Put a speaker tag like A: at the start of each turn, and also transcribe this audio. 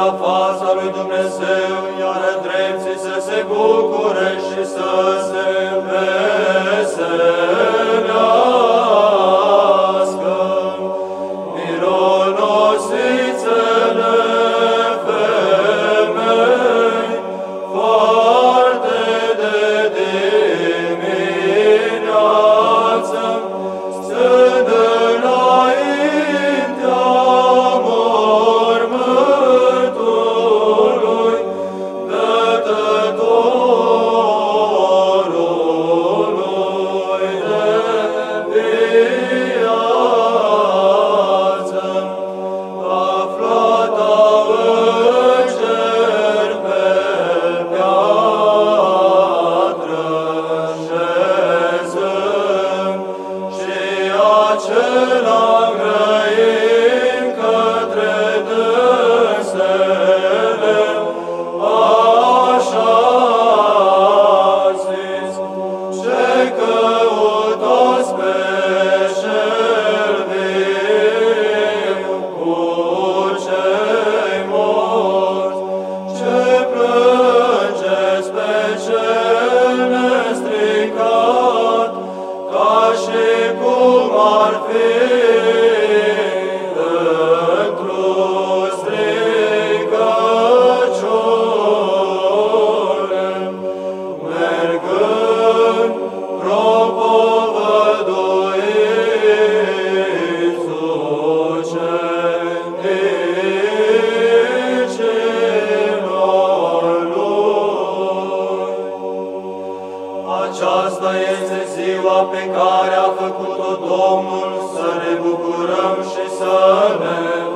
A: la fața lui Dumnezeu, iar drepții să se bucure și să se vesele. Longer. mergând, este ziua pe care a făcut-o Domnul, să ne bucurăm și să ne